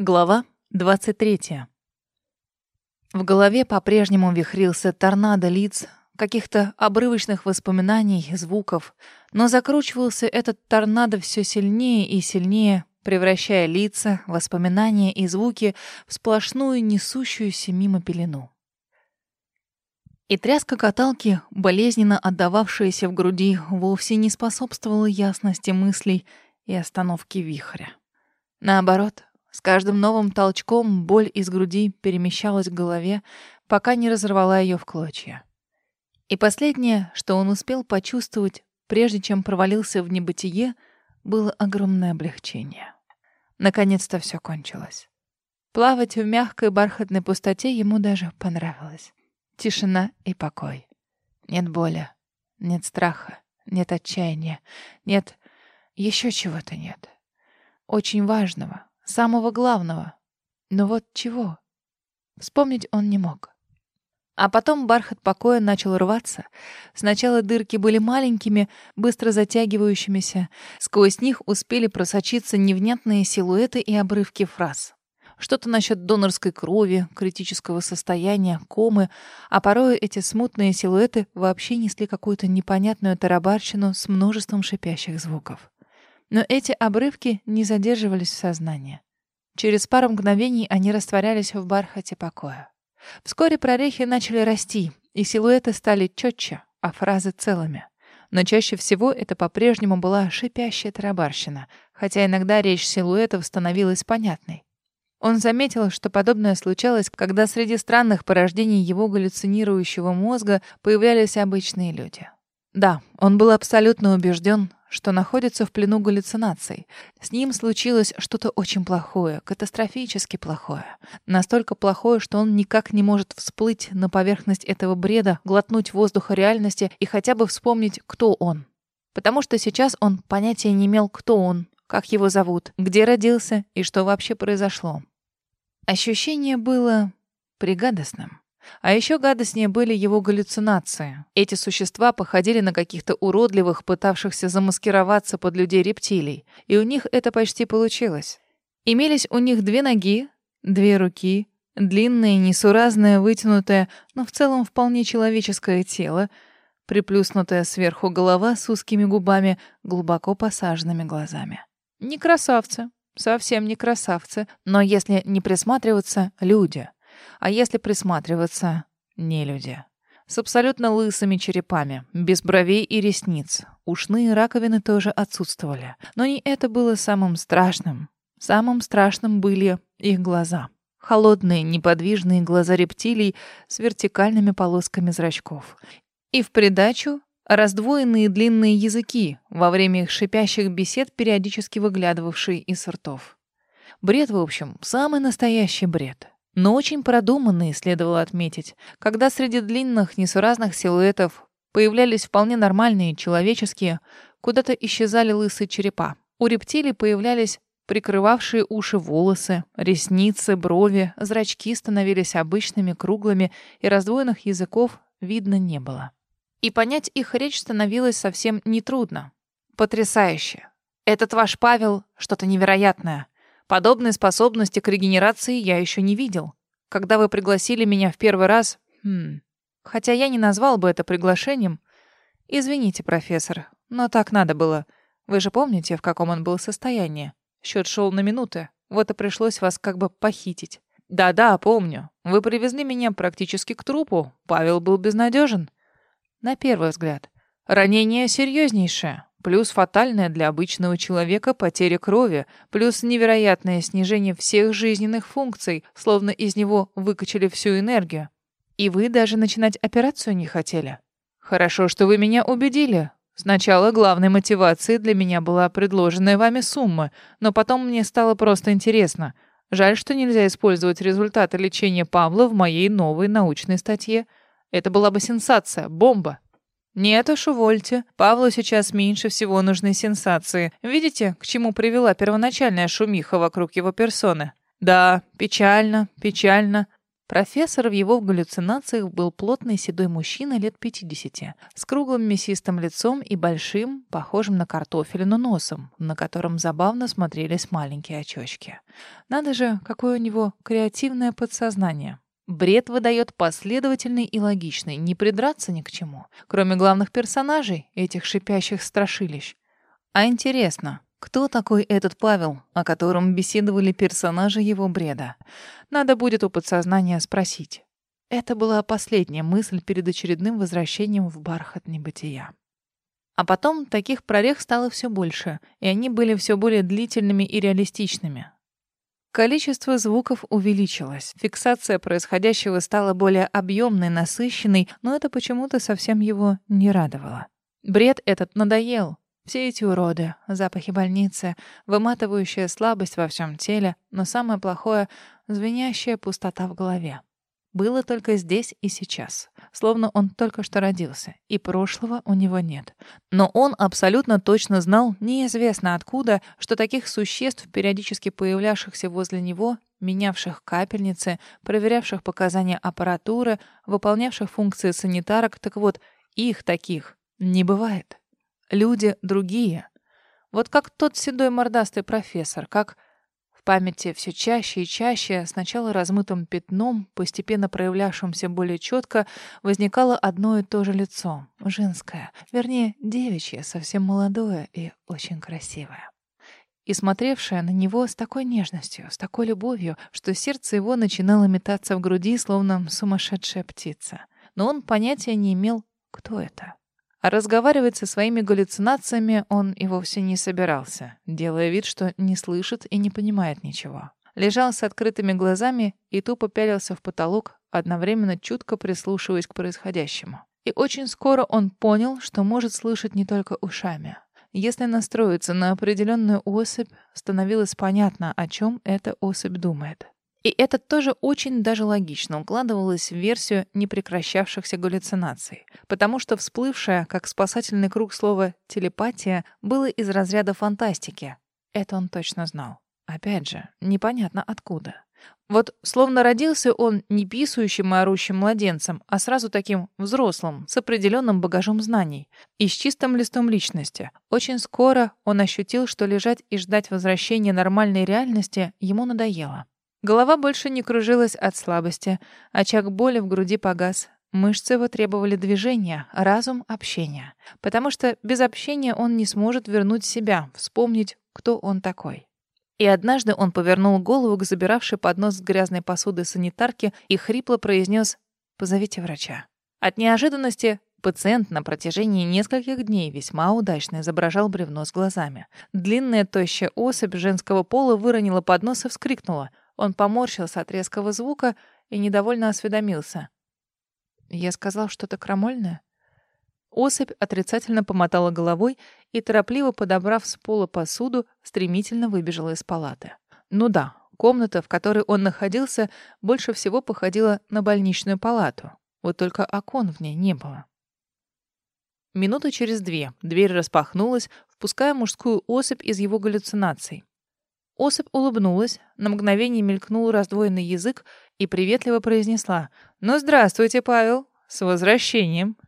Глава 23. В голове по-прежнему вихрился торнадо лиц, каких-то обрывочных воспоминаний, звуков, но закручивался этот торнадо все сильнее и сильнее, превращая лица, воспоминания и звуки в сплошную несущуюся мимо пелену. И тряска каталки, болезненно отдававшаяся в груди, вовсе не способствовала ясности мыслей и остановке вихря. Наоборот, с каждым новым толчком боль из груди перемещалась к голове, пока не разорвала ее в клочья. И последнее, что он успел почувствовать, прежде чем провалился в небытие, было огромное облегчение. Наконец-то все кончилось. Плавать в мягкой бархатной пустоте ему даже понравилось. Тишина и покой. Нет боли, нет страха, нет отчаяния, нет... еще чего-то нет. Очень важного, Самого главного. Но вот чего? Вспомнить он не мог. А потом бархат покоя начал рваться. Сначала дырки были маленькими, быстро затягивающимися. Сквозь них успели просочиться невнятные силуэты и обрывки фраз. Что-то насчет донорской крови, критического состояния, комы, а порой эти смутные силуэты вообще несли какую-то непонятную тарабарщину с множеством шипящих звуков. Но эти обрывки не задерживались в сознании. Через пару мгновений они растворялись в бархате покоя. Вскоре прорехи начали расти, и силуэты стали четче, а фразы целыми. Но чаще всего это по-прежнему была шипящая тарабарщина, хотя иногда речь силуэтов становилась понятной. Он заметил, что подобное случалось, когда среди странных порождений его галлюцинирующего мозга появлялись обычные люди. Да, он был абсолютно убежден, что находится в плену галлюцинаций. С ним случилось что-то очень плохое, катастрофически плохое. Настолько плохое, что он никак не может всплыть на поверхность этого бреда, глотнуть воздуха реальности и хотя бы вспомнить, кто он. Потому что сейчас он понятия не имел, кто он, как его зовут, где родился и что вообще произошло. Ощущение было пригадостным. А еще гадостнее были его галлюцинации. Эти существа походили на каких-то уродливых, пытавшихся замаскироваться под людей-рептилий. И у них это почти получилось. Имелись у них две ноги, две руки, длинное, несуразное, вытянутое, но в целом вполне человеческое тело, приплюснутая сверху голова с узкими губами, глубоко посаженными глазами. Не красавцы, совсем не красавцы, но если не присматриваться, люди — а если присматриваться, не люди. С абсолютно лысыми черепами, без бровей и ресниц. Ушные раковины тоже отсутствовали. Но не это было самым страшным. Самым страшным были их глаза. Холодные, неподвижные глаза рептилий с вертикальными полосками зрачков. И в придачу раздвоенные длинные языки, во время их шипящих бесед периодически выглядывавшие из ртов. Бред, в общем, самый настоящий бред но очень продуманные, следовало отметить, когда среди длинных, несуразных силуэтов появлялись вполне нормальные, человеческие, куда-то исчезали лысые черепа. У рептилий появлялись прикрывавшие уши волосы, ресницы, брови, зрачки становились обычными, круглыми, и раздвоенных языков видно не было. И понять их речь становилось совсем нетрудно. Потрясающе. Этот ваш Павел — что-то невероятное. Подобной способности к регенерации я еще не видел. Когда вы пригласили меня в первый раз... Хм... Хотя я не назвал бы это приглашением. Извините, профессор, но так надо было. Вы же помните, в каком он был состоянии? Счет шел на минуты. Вот и пришлось вас как бы похитить. Да-да, помню. Вы привезли меня практически к трупу. Павел был безнадежен. На первый взгляд. Ранение серьезнейшее. Плюс фатальная для обычного человека потеря крови, плюс невероятное снижение всех жизненных функций, словно из него выкачали всю энергию. И вы даже начинать операцию не хотели. Хорошо, что вы меня убедили. Сначала главной мотивацией для меня была предложенная вами сумма, но потом мне стало просто интересно. Жаль, что нельзя использовать результаты лечения Павла в моей новой научной статье. Это была бы сенсация, бомба. «Нет уж, увольте. Павлу сейчас меньше всего нужны сенсации. Видите, к чему привела первоначальная шумиха вокруг его персоны? Да, печально, печально. Профессор в его галлюцинациях был плотный седой мужчина лет 50, с круглым мясистым лицом и большим, похожим на картофелину носом, на котором забавно смотрелись маленькие очечки. Надо же, какое у него креативное подсознание. Бред выдает последовательный и логичный, не придраться ни к чему, кроме главных персонажей, этих шипящих страшилищ. А интересно, кто такой этот Павел, о котором беседовали персонажи его бреда? Надо будет у подсознания спросить. Это была последняя мысль перед очередным возвращением в бархат небытия. А потом таких прорех стало все больше, и они были все более длительными и реалистичными. Количество звуков увеличилось, фиксация происходящего стала более объемной, насыщенной, но это почему-то совсем его не радовало. Бред этот надоел. Все эти уроды, запахи больницы, выматывающая слабость во всем теле, но самое плохое — звенящая пустота в голове. Было только здесь и сейчас. Словно он только что родился, и прошлого у него нет. Но он абсолютно точно знал, неизвестно откуда, что таких существ, периодически появлявшихся возле него, менявших капельницы, проверявших показания аппаратуры, выполнявших функции санитарок, так вот, их таких не бывает. Люди другие. Вот как тот седой мордастый профессор, как памяти все чаще и чаще, сначала размытым пятном, постепенно проявлявшимся более четко, возникало одно и то же лицо, женское, вернее, девичье, совсем молодое и очень красивое. И смотревшая на него с такой нежностью, с такой любовью, что сердце его начинало метаться в груди, словно сумасшедшая птица. Но он понятия не имел, кто это. А разговаривать со своими галлюцинациями он и вовсе не собирался, делая вид, что не слышит и не понимает ничего. Лежал с открытыми глазами и тупо пялился в потолок, одновременно чутко прислушиваясь к происходящему. И очень скоро он понял, что может слышать не только ушами. Если настроиться на определенную особь, становилось понятно, о чем эта особь думает. И это тоже очень даже логично укладывалось в версию непрекращавшихся галлюцинаций, потому что всплывшее, как спасательный круг слово «телепатия», было из разряда фантастики. Это он точно знал. Опять же, непонятно откуда. Вот словно родился он не писающим и орущим младенцем, а сразу таким взрослым, с определенным багажом знаний и с чистым листом личности. Очень скоро он ощутил, что лежать и ждать возвращения нормальной реальности ему надоело. Голова больше не кружилась от слабости, очаг боли в груди погас. Мышцы его требовали движения, разум — общения. Потому что без общения он не сможет вернуть себя, вспомнить, кто он такой. И однажды он повернул голову к забиравшей поднос с грязной посудой санитарке и хрипло произнес «Позовите врача». От неожиданности Пациент на протяжении нескольких дней весьма удачно изображал бревно с глазами. Длинная тощая особь женского пола выронила поднос и вскрикнула — он поморщился от резкого звука и недовольно осведомился. «Я сказал что-то крамольное?» Особь отрицательно помотала головой и, торопливо подобрав с пола посуду, стремительно выбежала из палаты. Ну да, комната, в которой он находился, больше всего походила на больничную палату. Вот только окон в ней не было. Минуты через две дверь распахнулась, впуская мужскую особь из его галлюцинаций. Особь улыбнулась, на мгновение мелькнул раздвоенный язык и приветливо произнесла «Ну, здравствуйте, Павел! С возвращением!